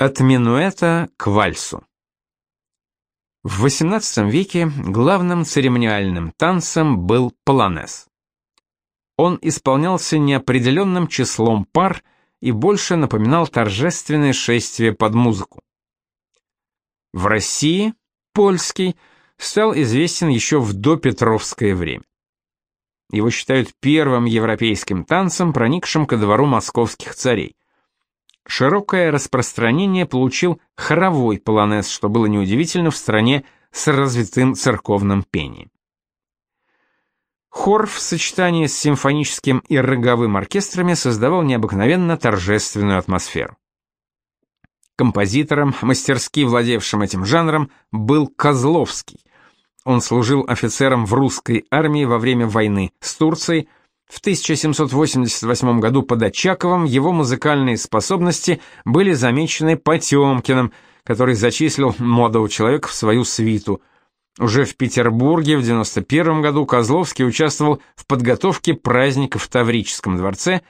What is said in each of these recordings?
От минуэта к вальсу. В XVIII веке главным церемониальным танцем был полонез. Он исполнялся неопределенным числом пар и больше напоминал торжественное шествие под музыку. В России польский стал известен еще в допетровское время. Его считают первым европейским танцем, проникшим ко двору московских царей. Широкое распространение получил хоровой полонез, что было неудивительно в стране с развитым церковным пением. Хор в сочетании с симфоническим и роговым оркестрами создавал необыкновенно торжественную атмосферу. Композитором, мастерски владевшим этим жанром, был Козловский. Он служил офицером в русской армии во время войны с Турцией, в 1788 году под Очаковым его музыкальные способности были замечены Потемкиным, который зачислил молодого человека в свою свиту. Уже в Петербурге в 91 году Козловский участвовал в подготовке праздника в Таврическом дворце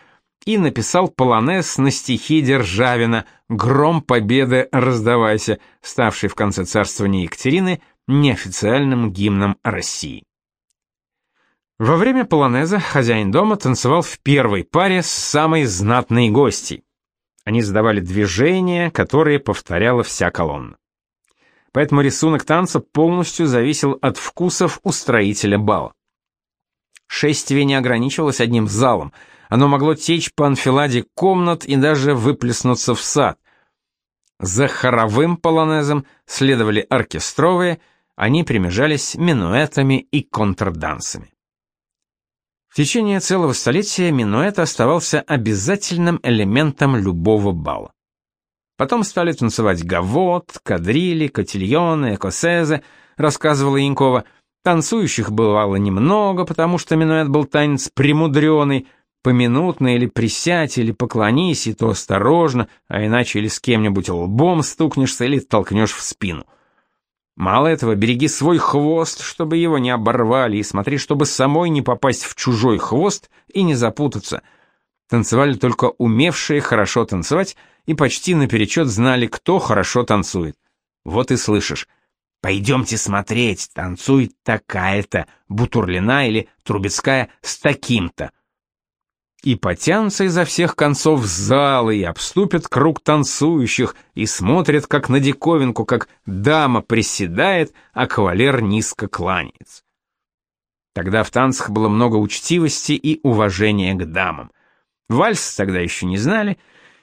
и написал полонез на стихи Державина «Гром победы раздавайся», ставший в конце царствования Екатерины неофициальным гимном России. Во время полонеза хозяин дома танцевал в первой паре с самой знатной гостьей. Они задавали движения, которые повторяла вся колонна. Поэтому рисунок танца полностью зависел от вкусов устроителя бала. Шествие не ограничивалось одним залом, оно могло течь по анфиладе комнат и даже выплеснуться в сад. За хоровым полонезом следовали оркестровые, они примежались минуэтами и контрдансами. В течение целого столетия минуэт оставался обязательным элементом любого бала. Потом стали танцевать гавот, кадрили, котильоны, экосезе, рассказывала Янкова. Танцующих бывало немного, потому что минуэт был танец премудренный, поминутно или присядь, или поклонись, и то осторожно, а иначе или с кем-нибудь лбом стукнешься, или толкнешь в спину — Мало этого, береги свой хвост, чтобы его не оборвали, и смотри, чтобы самой не попасть в чужой хвост и не запутаться. Танцевали только умевшие хорошо танцевать и почти наперечет знали, кто хорошо танцует. Вот и слышишь. «Пойдемте смотреть, танцует такая-то, Бутурлина или Трубецкая с таким-то» и потянутся изо всех концов залы и обступят круг танцующих и смотрят как на диковинку, как дама приседает, а кавалер низко кланяется. Тогда в танцах было много учтивости и уважения к дамам. Вальс тогда еще не знали,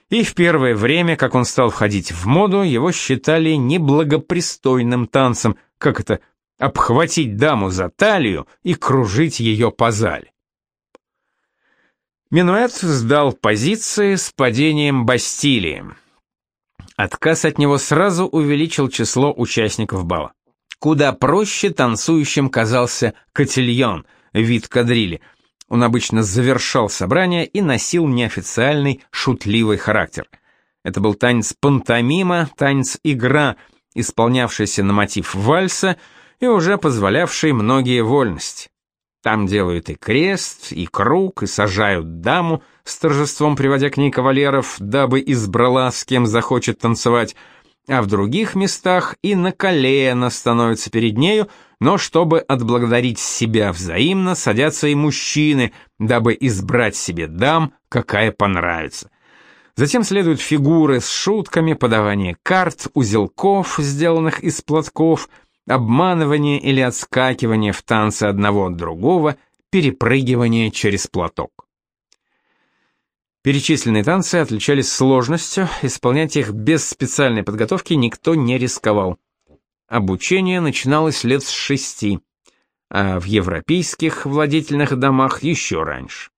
и в первое время, как он стал входить в моду, его считали неблагопристойным танцем, как это обхватить даму за талию и кружить ее по зале. Минуэт сдал позиции с падением Бастилии. Отказ от него сразу увеличил число участников бала. Куда проще танцующим казался котельон, вид кадрили. Он обычно завершал собрание и носил неофициальный шутливый характер. Это был танец пантомима, танец-игра, исполнявшийся на мотив вальса и уже позволявший многие вольности. Там делают и крест, и круг, и сажают даму, с торжеством приводя к ней кавалеров, дабы избрала, с кем захочет танцевать, а в других местах и на колено становятся перед нею, но чтобы отблагодарить себя взаимно, садятся и мужчины, дабы избрать себе дам, какая понравится. Затем следуют фигуры с шутками, подавание карт, узелков, сделанных из платков — обманывание или отскакивание в танце одного от другого, перепрыгивание через платок. Перечисленные танцы отличались сложностью, исполнять их без специальной подготовки никто не рисковал. Обучение начиналось лет с шести, а в европейских владетельных домах еще раньше.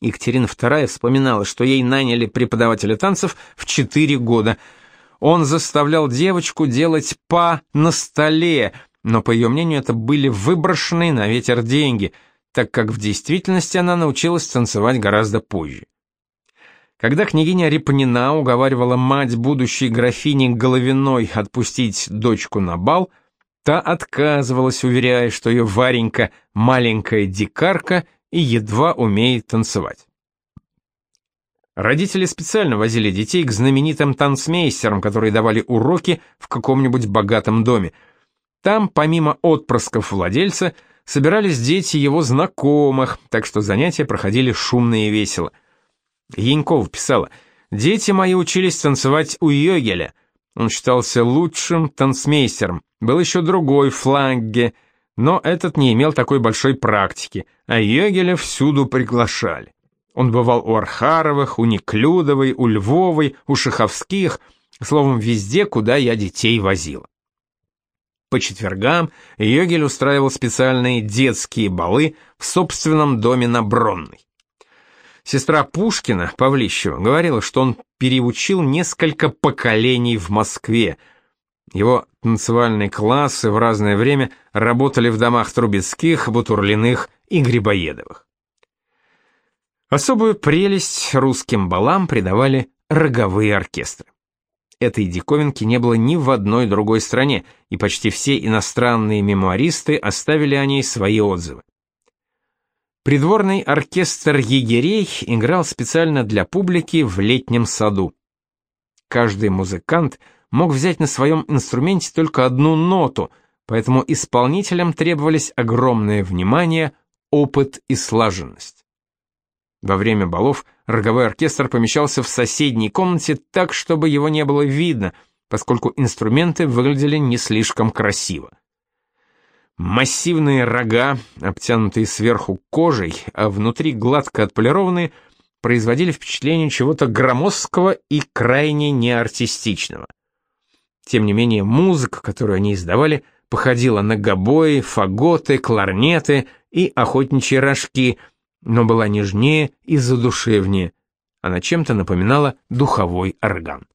Екатерина II вспоминала, что ей наняли преподавателя танцев в четыре года – он заставлял девочку делать па на столе, но, по ее мнению, это были выброшенные на ветер деньги, так как в действительности она научилась танцевать гораздо позже. Когда княгиня Репнина уговаривала мать будущей графини Головиной отпустить дочку на бал, та отказывалась, уверяя, что ее Варенька маленькая дикарка и едва умеет танцевать. Родители специально возили детей к знаменитым танцмейстерам, которые давали уроки в каком-нибудь богатом доме. Там, помимо отпрысков владельца, собирались дети его знакомых, так что занятия проходили шумно и весело. Янькова писала, «Дети мои учились танцевать у Йогеля. Он считался лучшим танцмейстером. Был еще другой, Фланге, но этот не имел такой большой практики, а Йогеля всюду приглашали. Он бывал у Архаровых, у Неклюдовой, у Львовой, у Шаховских, словом, везде, куда я детей возила. По четвергам Йогель устраивал специальные детские балы в собственном доме на Бронной. Сестра Пушкина, Павлищева, говорила, что он переучил несколько поколений в Москве. Его танцевальные классы в разное время работали в домах Трубецких, Бутурлиных и Грибоедовых. Особую прелесть русским балам придавали роговые оркестры. Этой диковинки не было ни в одной другой стране, и почти все иностранные мемуаристы оставили о ней свои отзывы. Придворный оркестр егерей играл специально для публики в летнем саду. Каждый музыкант мог взять на своем инструменте только одну ноту, поэтому исполнителям требовались огромное внимание, опыт и слаженность. Во время балов роговой оркестр помещался в соседней комнате так, чтобы его не было видно, поскольку инструменты выглядели не слишком красиво. Массивные рога, обтянутые сверху кожей, а внутри гладко отполированные, производили впечатление чего-то громоздкого и крайне неартистичного. Тем не менее, музыка, которую они издавали, походила на гобои, фаготы, кларнеты и охотничьи рожки — но была нежнее и задушевнее. Она чем-то напоминала духовой орган.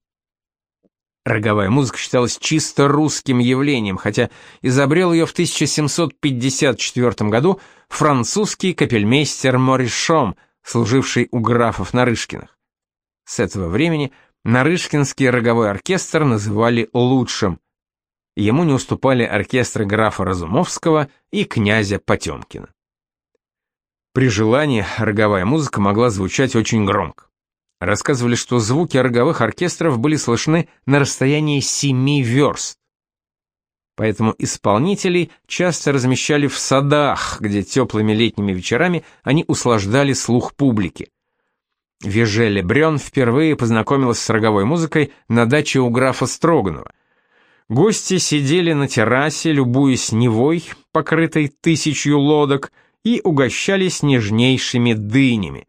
Роговая музыка считалась чисто русским явлением, хотя изобрел ее в 1754 году французский капельмейстер Моришом, служивший у графов Нарышкиных. С этого времени Нарышкинский роговой оркестр называли лучшим. Ему не уступали оркестры графа Разумовского и князя Потемкина. При желании роговая музыка могла звучать очень громко. Рассказывали, что звуки роговых оркестров были слышны на расстоянии семи верст. Поэтому исполнителей часто размещали в садах, где теплыми летними вечерами они услаждали слух публики. Вежеле Брен впервые познакомилась с роговой музыкой на даче у графа Строганова. Гости сидели на террасе, любуясь Невой, покрытой тысячью лодок, и угощались нежнейшими дынями.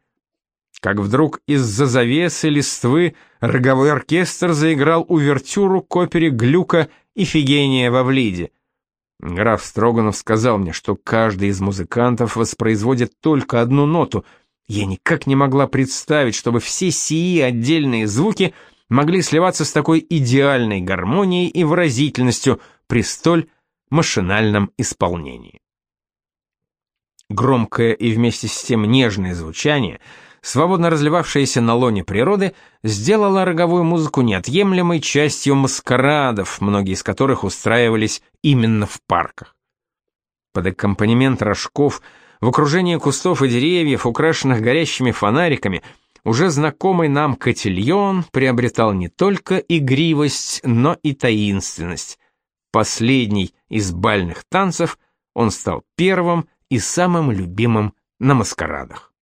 Как вдруг из-за завесы листвы роговой оркестр заиграл увертюру к опере Глюка «Ифигения во Влиде». Граф Строганов сказал мне, что каждый из музыкантов воспроизводит только одну ноту. Я никак не могла представить, чтобы все сии отдельные звуки могли сливаться с такой идеальной гармонией и выразительностью при столь машинальном исполнении. Громкое и вместе с тем нежное звучание, свободно разливавшееся на лоне природы, сделало роговую музыку неотъемлемой частью маскарадов, многие из которых устраивались именно в парках. Под аккомпанемент рожков, в окружении кустов и деревьев, украшенных горящими фонариками, уже знакомый нам котельон приобретал не только игривость, но и таинственность. Последний из бальных танцев, он стал первым и самым любимым на маскарадах.